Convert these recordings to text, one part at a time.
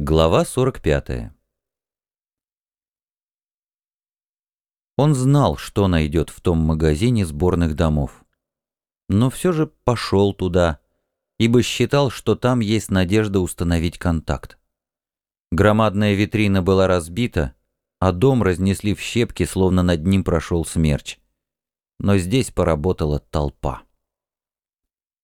Глава 45 Он знал, что найдет в том магазине сборных домов. Но все же пошел туда, ибо считал, что там есть надежда установить контакт. Громадная витрина была разбита, а дом разнесли в щепки, словно над ним прошел смерч. Но здесь поработала толпа.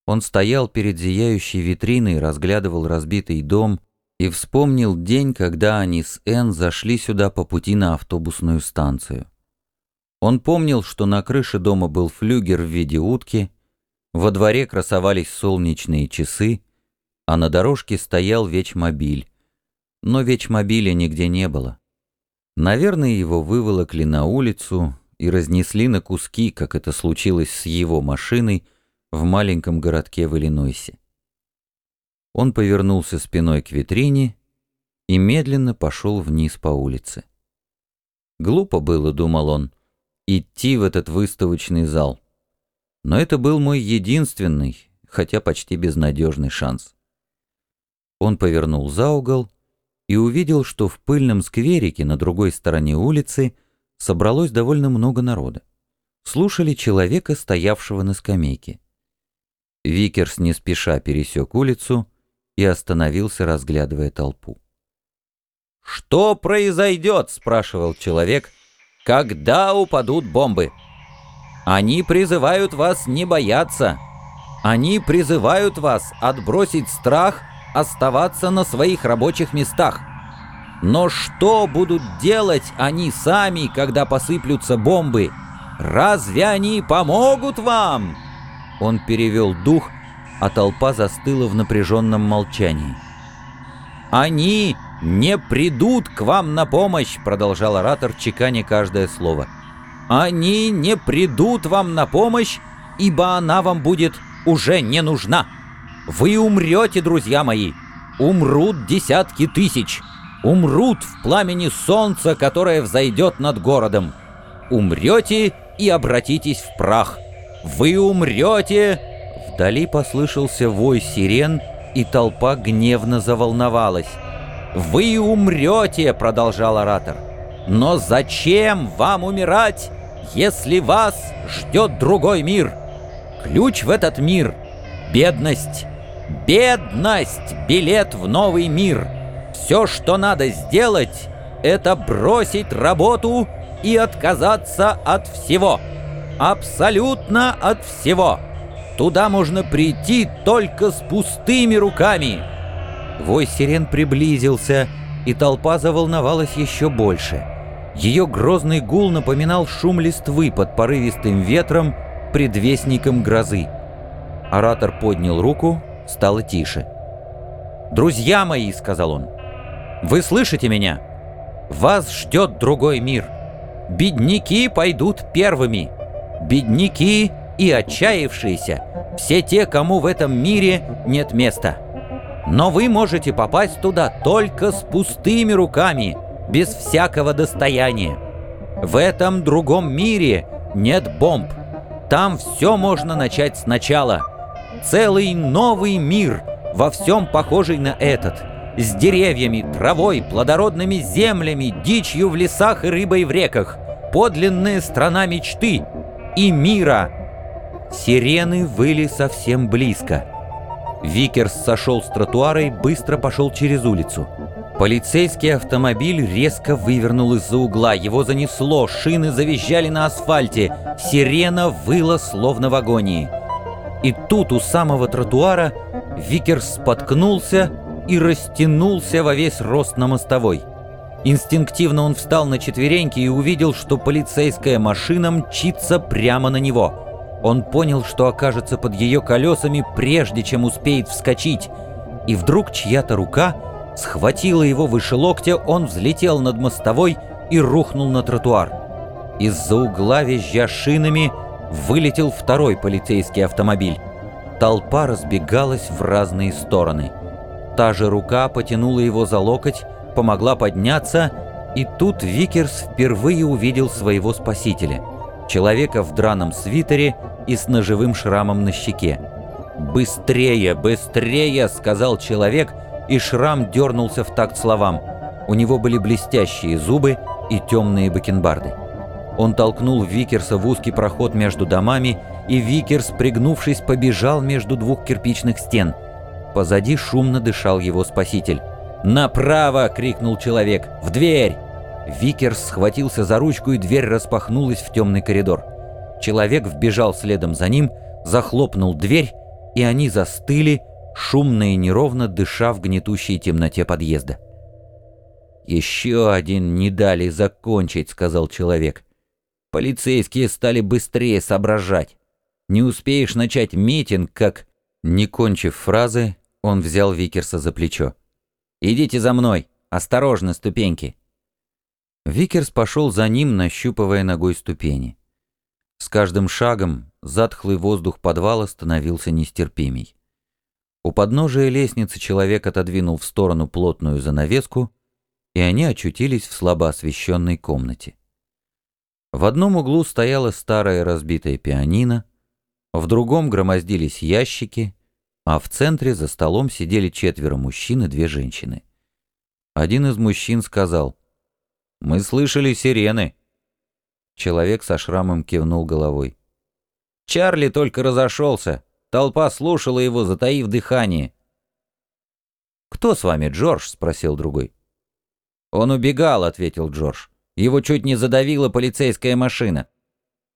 Он стоял перед зияющей витриной, разглядывал разбитый дом и вспомнил день, когда они с Энн зашли сюда по пути на автобусную станцию. Он помнил, что на крыше дома был флюгер в виде утки, во дворе красовались солнечные часы, а на дорожке стоял вечмобиль. Но вечмобиля нигде не было. Наверное, его выволокли на улицу и разнесли на куски, как это случилось с его машиной в маленьком городке в Иллинойсе. Он повернулся спиной к витрине и медленно пошел вниз по улице. Глупо было, думал он, идти в этот выставочный зал. Но это был мой единственный, хотя почти безнадежный шанс. Он повернул за угол и увидел, что в пыльном скверике на другой стороне улицы собралось довольно много народа. Слушали человека, стоявшего на скамейке. Викерс не спеша пересек улицу и остановился, разглядывая толпу. «Что произойдет?» — спрашивал человек. «Когда упадут бомбы?» «Они призывают вас не бояться. Они призывают вас отбросить страх, оставаться на своих рабочих местах. Но что будут делать они сами, когда посыплются бомбы? Разве они помогут вам?» Он перевел дух а толпа застыла в напряженном молчании. «Они не придут к вам на помощь!» — продолжал оратор, чеканя каждое слово. «Они не придут вам на помощь, ибо она вам будет уже не нужна. Вы умрете, друзья мои! Умрут десятки тысяч! Умрут в пламени солнца, которое взойдет над городом! Умрете и обратитесь в прах! Вы умрете Вдали послышался вой сирен, и толпа гневно заволновалась. «Вы умрете!» — продолжал оратор. «Но зачем вам умирать, если вас ждет другой мир? Ключ в этот мир — бедность. Бедность — билет в новый мир. Все, что надо сделать, это бросить работу и отказаться от всего. Абсолютно от всего». Туда можно прийти только с пустыми руками!» Вой сирен приблизился, и толпа заволновалась еще больше. Ее грозный гул напоминал шум листвы под порывистым ветром, предвестником грозы. Оратор поднял руку, стало тише. «Друзья мои», — сказал он, — «вы слышите меня? Вас ждет другой мир. Бедняки пойдут первыми. Бедняки и отчаявшиеся, все те, кому в этом мире нет места. Но вы можете попасть туда только с пустыми руками, без всякого достояния. В этом другом мире нет бомб. Там все можно начать сначала. Целый новый мир, во всем похожий на этот. С деревьями, травой, плодородными землями, дичью в лесах и рыбой в реках. Подлинная страна мечты и мира – Сирены выли совсем близко. Викерс сошел с тротуара и быстро пошел через улицу. Полицейский автомобиль резко вывернул из-за угла, его занесло, шины завизжали на асфальте, сирена выла словно в агонии. И тут у самого тротуара Викерс споткнулся и растянулся во весь рост на мостовой. Инстинктивно он встал на четвереньки и увидел, что полицейская машина мчится прямо на него – он понял, что окажется под ее колесами, прежде чем успеет вскочить. И вдруг чья-то рука схватила его выше локтя, он взлетел над мостовой и рухнул на тротуар. Из-за угла, визжа шинами, вылетел второй полицейский автомобиль. Толпа разбегалась в разные стороны. Та же рука потянула его за локоть, помогла подняться, и тут Викерс впервые увидел своего спасителя. Человека в драном свитере и с ножевым шрамом на щеке. «Быстрее, быстрее!» — сказал человек и Шрам дернулся в такт словам. У него были блестящие зубы и темные бакенбарды. Он толкнул Викерса в узкий проход между домами, и Викерс, пригнувшись, побежал между двух кирпичных стен. Позади шумно дышал его спаситель. «Направо!» — крикнул человек. «В дверь!» Викерс схватился за ручку, и дверь распахнулась в темный коридор. Человек вбежал следом за ним, захлопнул дверь, и они застыли, шумно и неровно дыша в гнетущей темноте подъезда. «Еще один не дали закончить», — сказал человек. «Полицейские стали быстрее соображать. Не успеешь начать митинг, как...» Не кончив фразы, он взял Викерса за плечо. «Идите за мной! Осторожно, ступеньки!» Викерс пошел за ним, нащупывая ногой ступени. С каждым шагом затхлый воздух подвала становился нестерпимей. У подножия лестницы человек отодвинул в сторону плотную занавеску, и они очутились в слабо освещенной комнате. В одном углу стояла старая разбитая пианино, в другом громоздились ящики, а в центре за столом сидели четверо мужчин и две женщины. Один из мужчин сказал, «Мы слышали сирены». Человек со шрамом кивнул головой. «Чарли только разошелся. Толпа слушала его, затаив дыхание. «Кто с вами, Джордж?» — спросил другой. «Он убегал», — ответил Джордж. «Его чуть не задавила полицейская машина».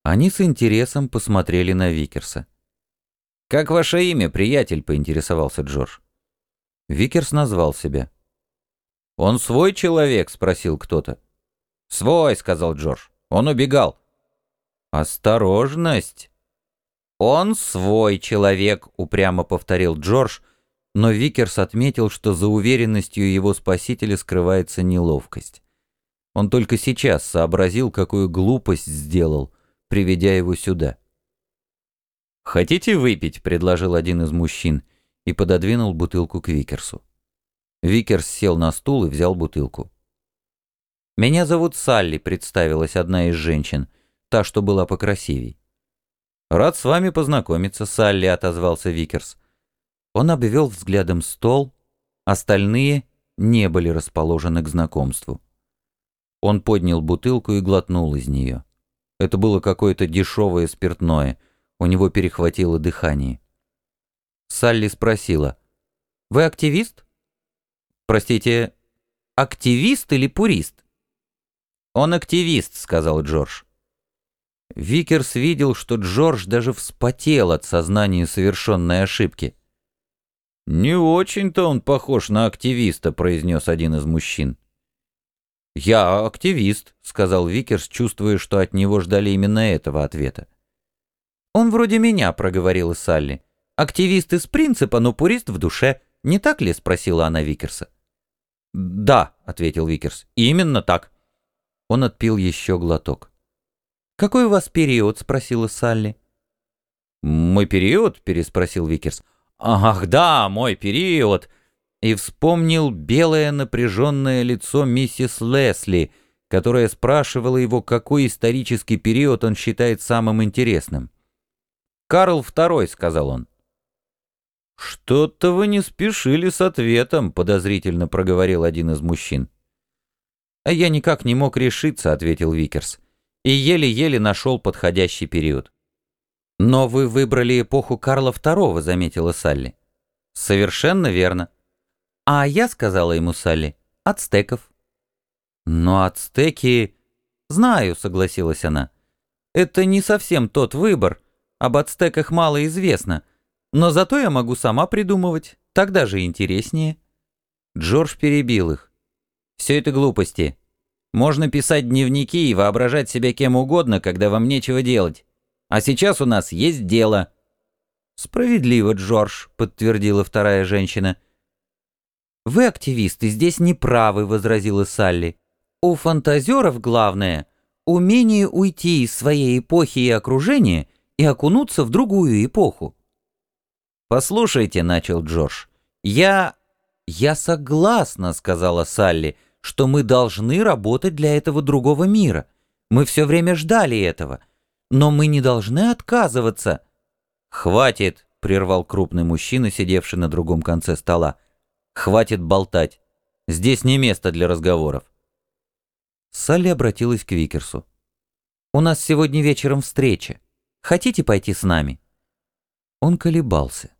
Они с интересом посмотрели на Викерса. «Как ваше имя, приятель?» — поинтересовался Джордж. Викерс назвал себя. «Он свой человек?» — спросил кто-то. «Свой», — сказал Джордж. «Он убегал». «Осторожность!» «Он свой человек», — упрямо повторил Джордж, но Викерс отметил, что за уверенностью его спасителя скрывается неловкость. Он только сейчас сообразил, какую глупость сделал, приведя его сюда. «Хотите выпить?» — предложил один из мужчин и пододвинул бутылку к Викерсу. Викерс сел на стул и взял бутылку. «Меня зовут Салли», — представилась одна из женщин, та, что была покрасивей. «Рад с вами познакомиться, Салли», — отозвался Викерс. Он обвел взглядом стол, остальные не были расположены к знакомству. Он поднял бутылку и глотнул из нее. Это было какое-то дешевое спиртное, у него перехватило дыхание. Салли спросила, «Вы активист?» «Простите, активист или пурист?» «Он активист», — сказал Джордж. Викерс видел, что Джордж даже вспотел от сознания совершенной ошибки. «Не очень-то он похож на активиста», — произнес один из мужчин. «Я активист», — сказал Викерс, чувствуя, что от него ждали именно этого ответа. «Он вроде меня», — проговорила Салли. «Активист из принципа, но пурист в душе. Не так ли?» — спросила она Викерса. «Да», — ответил Викерс, — «именно так». Он отпил еще глоток. «Какой у вас период?» — спросила Салли. «Мой период?» — переспросил Викерс. «Ах, да, мой период!» И вспомнил белое напряженное лицо миссис Лесли, которая спрашивала его, какой исторический период он считает самым интересным. «Карл II», — сказал он. «Что-то вы не спешили с ответом», — подозрительно проговорил один из мужчин. «А я никак не мог решиться», — ответил Викерс и еле-еле нашел подходящий период. «Но вы выбрали эпоху Карла II», — заметила Салли. «Совершенно верно». «А я, сказала ему Салли, ацтеков». «Но ацтеки...» «Знаю», — согласилась она. «Это не совсем тот выбор. Об ацтеках мало известно. Но зато я могу сама придумывать. Так даже интереснее». Джордж перебил их. «Все это глупости. Можно писать дневники и воображать себя кем угодно, когда вам нечего делать. А сейчас у нас есть дело». «Справедливо, Джордж», — подтвердила вторая женщина. «Вы, активисты, здесь не правы», — возразила Салли. «У фантазеров главное — умение уйти из своей эпохи и окружения и окунуться в другую эпоху». «Послушайте», — начал Джордж, — «я...» «Я согласна», — сказала Салли, — что мы должны работать для этого другого мира. Мы все время ждали этого. Но мы не должны отказываться. «Хватит!» — прервал крупный мужчина, сидевший на другом конце стола. Хватит болтать. Здесь не место для разговоров. Салли обратилась к Викерсу. «У нас сегодня вечером встреча. Хотите пойти с нами?» Он колебался.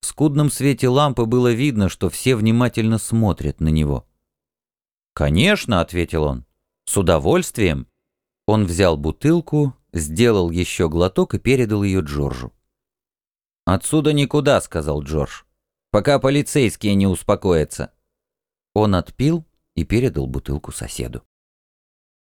В скудном свете лампы было видно, что все внимательно смотрят на него. «Конечно», — ответил он, — «с удовольствием». Он взял бутылку, сделал еще глоток и передал ее Джорджу. «Отсюда никуда», — сказал Джордж, — «пока полицейские не успокоятся». Он отпил и передал бутылку соседу.